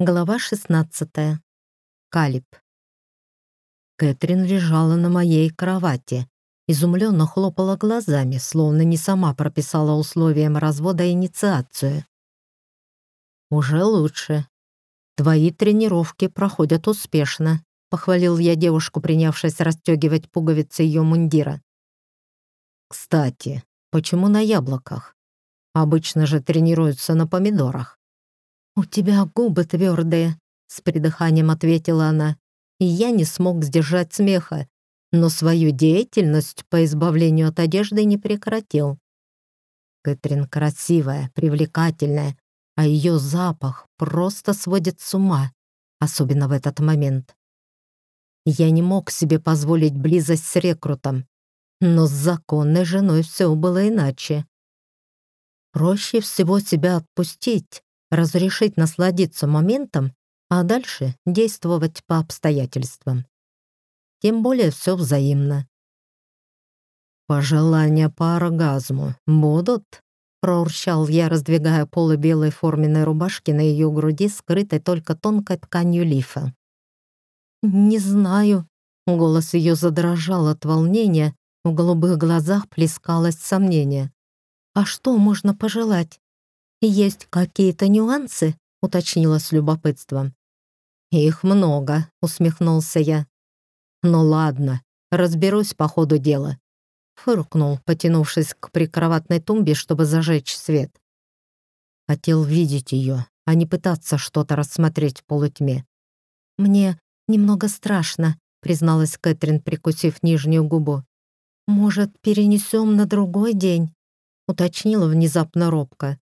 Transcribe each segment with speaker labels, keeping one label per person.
Speaker 1: Глава 16. Калиб. Кэтрин лежала на моей кровати. Изумленно хлопала глазами, словно не сама прописала условиям развода инициацию. «Уже лучше. Твои тренировки проходят успешно», — похвалил я девушку, принявшись расстегивать пуговицы ее мундира. «Кстати, почему на яблоках? Обычно же тренируются на помидорах». «У тебя губы твердые», — с придыханием ответила она. И я не смог сдержать смеха, но свою деятельность по избавлению от одежды не прекратил. Кэтрин красивая, привлекательная, а ее запах просто сводит с ума, особенно в этот момент. Я не мог себе позволить близость с рекрутом, но с законной женой разрешить насладиться моментом, а дальше действовать по обстоятельствам. Тем более все взаимно. «Пожелания по оргазму будут?» — проурчал я, раздвигая полы белой форменной рубашки на ее груди, скрытой только тонкой тканью лифа. «Не знаю», — голос ее задрожал от волнения, в голубых глазах плескалось сомнение. «А что можно пожелать?» «Есть какие-то нюансы?» — уточнила с любопытством. «Их много», — усмехнулся я. «Ну ладно, разберусь по ходу дела». Фыркнул, потянувшись к прикроватной тумбе, чтобы зажечь свет. Хотел видеть ее, а не пытаться что-то рассмотреть в полутьме. «Мне немного страшно», — призналась Кэтрин, прикусив нижнюю губу. «Может, перенесем на другой день?» — уточнила внезапно робко.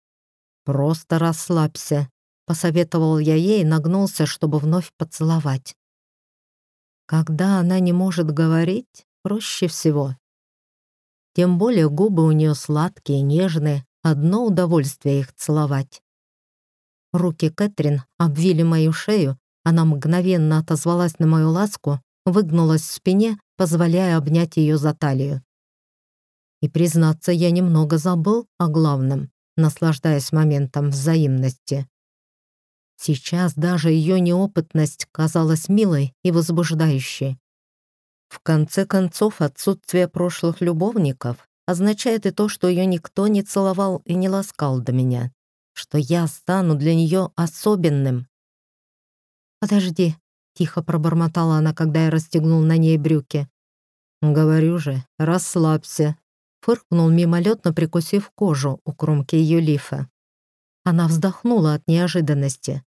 Speaker 1: «Просто расслабься», — посоветовал я ей и нагнулся, чтобы вновь поцеловать. Когда она не может говорить, проще всего. Тем более губы у нее сладкие, нежные, одно удовольствие их целовать. Руки Кэтрин обвили мою шею, она мгновенно отозвалась на мою ласку, выгнулась в спине, позволяя обнять ее за талию. И, признаться, я немного забыл о главном. наслаждаясь моментом взаимности. Сейчас даже ее неопытность казалась милой и возбуждающей. В конце концов, отсутствие прошлых любовников означает и то, что ее никто не целовал и не ласкал до меня, что я стану для нее особенным. «Подожди», — тихо пробормотала она, когда я расстегнул на ней брюки. «Говорю же, расслабься», фыркнул мимолетно прикусив кожу у кромки ее лифа. Она вздохнула от неожиданности.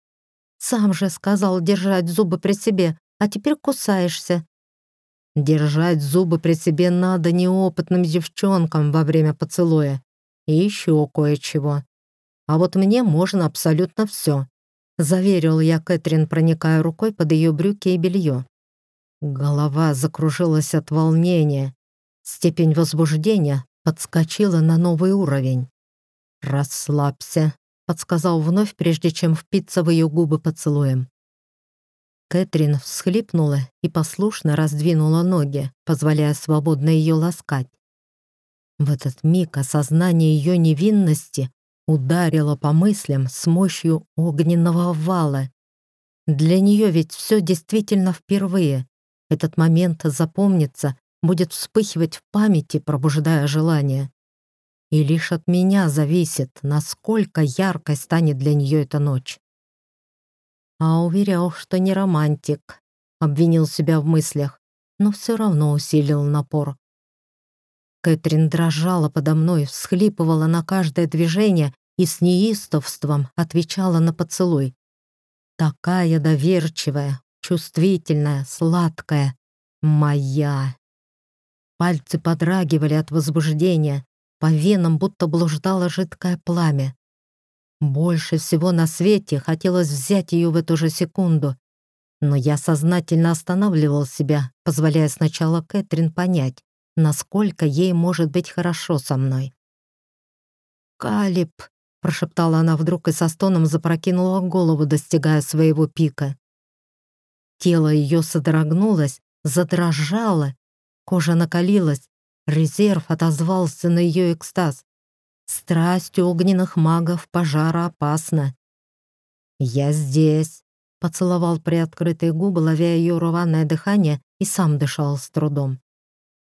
Speaker 1: «Сам же сказал держать зубы при себе, а теперь кусаешься». «Держать зубы при себе надо неопытным девчонкам во время поцелуя и еще кое-чего. А вот мне можно абсолютно все», — заверил я Кэтрин, проникая рукой под ее брюки и белье. Голова закружилась от волнения. Степень возбуждения подскочила на новый уровень. «Расслабься», — подсказал вновь, прежде чем впиться в ее губы поцелуем. Кэтрин всхлипнула и послушно раздвинула ноги, позволяя свободно ее ласкать. В этот миг осознание ее невинности ударило по мыслям с мощью огненного вала. Для нее ведь все действительно впервые. Этот момент запомнится будет вспыхивать в памяти, пробуждая желание. И лишь от меня зависит, насколько яркой станет для нее эта ночь. А уверял, что не романтик, обвинил себя в мыслях, но все равно усилил напор. Кэтрин дрожала подо мной, всхлипывала на каждое движение и с неистовством отвечала на поцелуй. Такая доверчивая, чувствительная, сладкая, моя. Пальцы подрагивали от возбуждения. По венам будто блуждало жидкое пламя. Больше всего на свете хотелось взять ее в эту же секунду. Но я сознательно останавливал себя, позволяя сначала Кэтрин понять, насколько ей может быть хорошо со мной. «Калиб!» — прошептала она вдруг и со стоном запрокинула голову, достигая своего пика. Тело ее содрогнулось, задрожало, Кожа накалилась, резерв отозвался на ее экстаз. Страсть огненных магов пожара опасна. «Я здесь!» — поцеловал приоткрытые губы, ловя ее рваное дыхание, и сам дышал с трудом.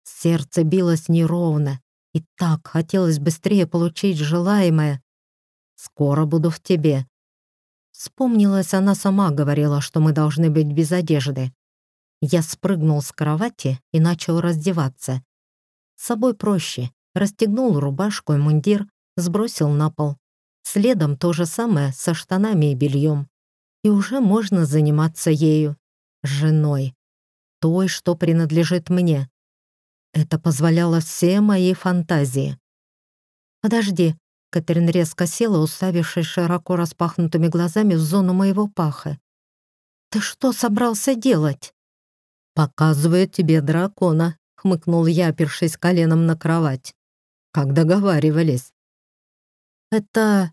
Speaker 1: Сердце билось неровно, и так хотелось быстрее получить желаемое. «Скоро буду в тебе». Вспомнилась она сама, говорила, что мы должны быть без одежды. Я спрыгнул с кровати и начал раздеваться. С собой проще. Расстегнул рубашку и мундир, сбросил на пол. Следом то же самое со штанами и бельем. И уже можно заниматься ею, женой, той, что принадлежит мне. Это позволяло все мои фантазии. «Подожди», — Катерин резко села, уставившись широко распахнутыми глазами в зону моего паха. «Ты что собрался делать?» «Показываю тебе дракона», — хмыкнул я, опершись коленом на кровать. «Как договаривались». «Это...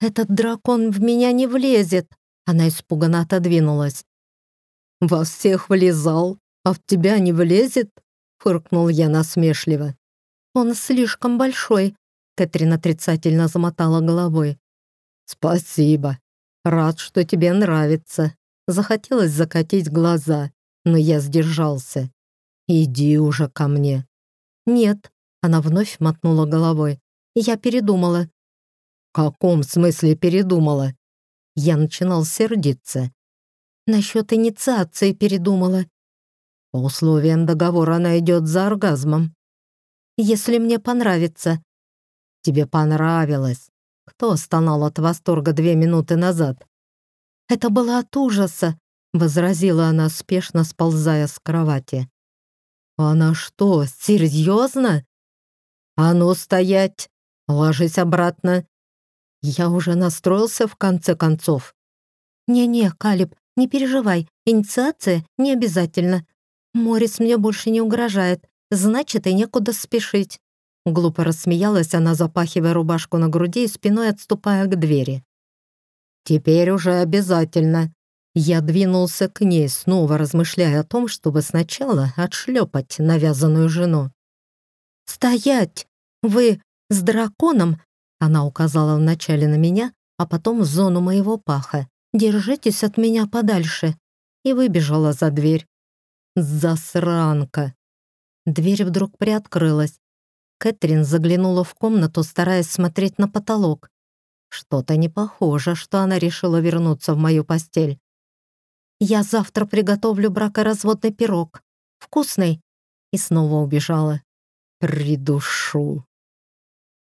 Speaker 1: этот дракон в меня не влезет», — она испуганно отодвинулась. «Во всех влезал, а в тебя не влезет?» — фыркнул я насмешливо. «Он слишком большой», — Кэтрин отрицательно замотала головой. «Спасибо. Рад, что тебе нравится». Захотелось закатить глаза, но я сдержался. «Иди уже ко мне». «Нет», — она вновь мотнула головой. «Я передумала». «В каком смысле передумала?» Я начинал сердиться. «Насчет инициации передумала». «По условиям договора она идет за оргазмом». «Если мне понравится». «Тебе понравилось». Кто стонал от восторга две минуты назад? «Это было от ужаса возразила она, спешно сползая с кровати. «Она что, серьезно?» «А ну, стоять! Ложись обратно!» Я уже настроился в конце концов. «Не-не, Калиб, не переживай, инициация не обязательно. Морис мне больше не угрожает, значит, и некуда спешить». Глупо рассмеялась она, запахивая рубашку на груди и спиной отступая к двери. «Теперь уже обязательно», Я двинулся к ней, снова размышляя о том, чтобы сначала отшлепать навязанную жену. «Стоять! Вы с драконом?» Она указала вначале на меня, а потом в зону моего паха. «Держитесь от меня подальше!» И выбежала за дверь. Засранка. Дверь вдруг приоткрылась. Кэтрин заглянула в комнату, стараясь смотреть на потолок. Что-то не похоже, что она «Я завтра приготовлю бракоразводный пирог. Вкусный!» И снова убежала. «Придушу!»